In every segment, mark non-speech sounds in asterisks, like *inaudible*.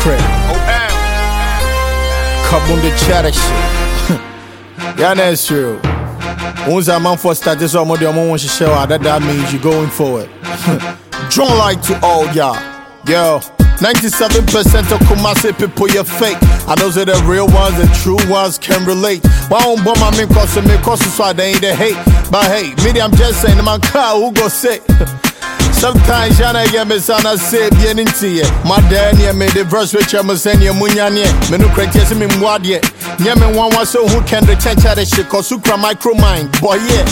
crack. Kabum the chatter shit. *laughs* yeah, that's true. Once a man for started some of the one she show that that means you're going for forward. *laughs* Drone like to all y'all. Yo. 97% of Kumasi people you fake. I know that the real ones, the true ones can relate. Why don't bomb my men cause me cause so they ain't the hate. But hey, me I'm just saying my car who go say. *laughs* Sometimes yana ya me sana say bien into ye. My dad near me the verse which I'm saying you munya near. Me no credit yes me mwad ye. Near me one was so who can the change the shit cause who cry micro mind. Boy yeah.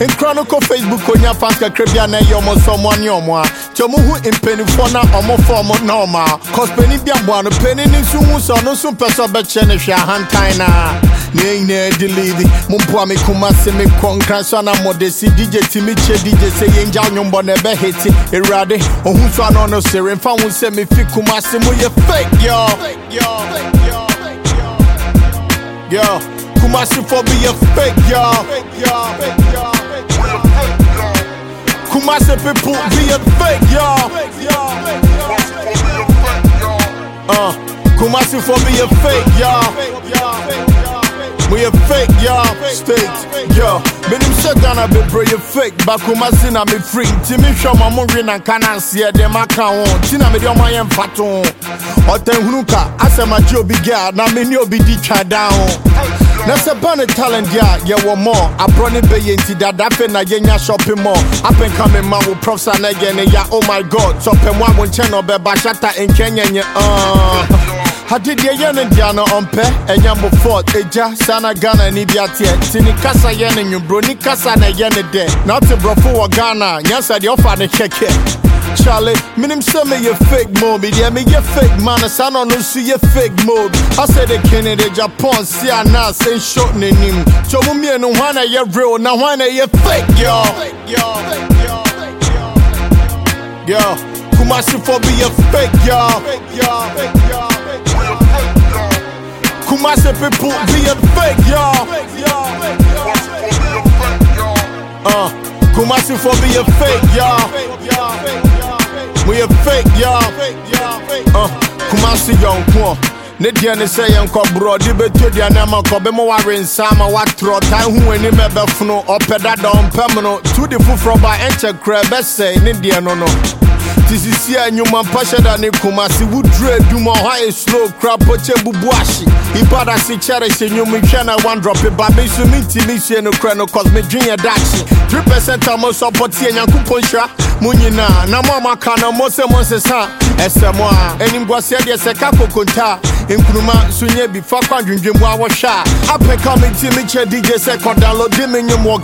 In Chronicle Facebook on fans ka kribia na yomo someone yomo. Chomu hu in penny for na omo form normal. Cause penny bia bwano penny ni su hu so no sun peso be chene hwa hantai na. Ne ne delete mumpo me kuma se me konkran so na modesi DJ timi che DJ se yenja nyombo na be hit erade ohun so na no sere. Mfa hu se me fi kuma se mo ye fake yo. Yo yo Kumasi for be a fake yo. Kumasi people be a fake yo. Uh, Kumasi for be a fake yo we a fake, y'all. State, yo. Benim shut down a you fake. Bakuma sina me free. Timmy show my movie and can't see it. Them I can't Tina me your my faton. Oten hunuka. I say my job big girl. Now me no be di try down. na sɛ ba ne talent a yɛwɔ mɔ aborɔ ne bɛyɛ nti dada afei na yɛnya shopping mall apɛnka me ma wo profsa na yɛ ne ya oh my god sɔpɛ mu a wo nkyɛn na ɔbɛba hyata nkɛnyɛnyɛ uh. Hadi deɛ yɛ ne deɛ no ɔmpɛ ɛnya mo fort agya saa na ghana ni bi ateɛ nti ne kasa yɛ ne nwumburo ni kasa na ɛyɛ ne dɛ na ɔte borɔfo wɔ ghana nyansa deɛ ɔfa ne kɛkɛ Charlie, minim me ye fake mode, yeah me ye fake man, sa no no see ye fake mode. I say the Kennedy Japan, see a na say short ne nim. So mu me no wana ye real, na wana ye fake yo. Yo, Kumasi for be a fake yo. Kumasi people be a fake yo. Uh, Kumasi for be a fake yo. We a fake, y'all. Uh, Kumasi yonkwo. Ne deɛ ne sɛ yɛnkɔ borɔde bɛtɔ deɛ ne ma kɔ bɛma ware nsa ma watorɔ tae ho anim ɛbɛfono ɔpɛ dada ɔmpɛ m no tu de foforɔ ba ɛnkyɛ kora ɛbɛsɛe ne deɛ no no ti sisi a nnwuma mpa hyɛ da ne koma se woduru adwuma hɔ ayɛ slow kora pɔkyɛ bubu ahye ibada se kyɛre hyɛ nnwom hwɛ na drop ba me so mentimi sue no kora no cause medwen yɛ dakye 3 percent a mo sɔ pɔteɛ nyankopɔn hyira mo nyinaa na mo a maka no mo sɛ mo nsesa ɛsɛ mo a animguaseɛ deɛ sɛ ka kokonta a nkuruma ah. so nyɛ bi fa kɔ adwendwemu a wɔhwɛ a apɛ ka me ti me kyɛ dj sɛ kɔdalode me nwom wɔ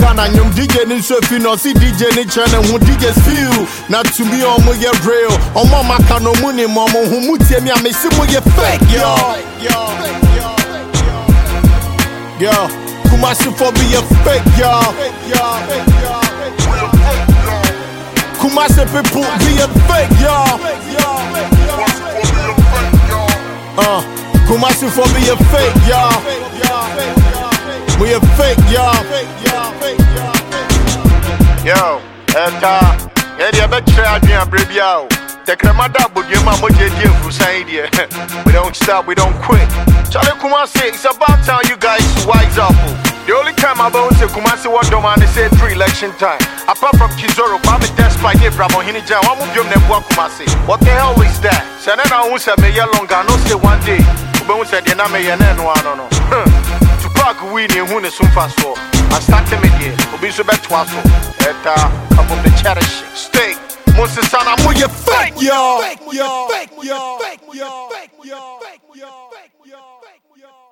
dj ne nso fi na ɔse dj ne kyerɛ ne ho dj feel. Na to me ɔmo yɛ real. Ɔmo a maka no mu nim ɔmo ho mu tie me a mesi mo yɛ fake yo. Yo Kumasi for be a fake yo. Kumasi people be a fake yo Kumasi for be a fake yo We a fake yo Yo, eta, yɛde yɛbɛkyerɛ adwene aberɛ bia o tɛkrɛma da abodwam a mogye di mfusan deɛ we don't stop we don't quit Charlie Kumasi, it's about time you guys wise up. The only time I bounce to Kumasi what do man they say three election time. Apart from Kizoro, Bobby Despite Bravo Hinija, one move you never Kumasi. What the hell is that? Senena who said me longer, no say one day. Ube said *laughs* the name ya no who fast for. I started me here. Obi so the cherish. Ye fake.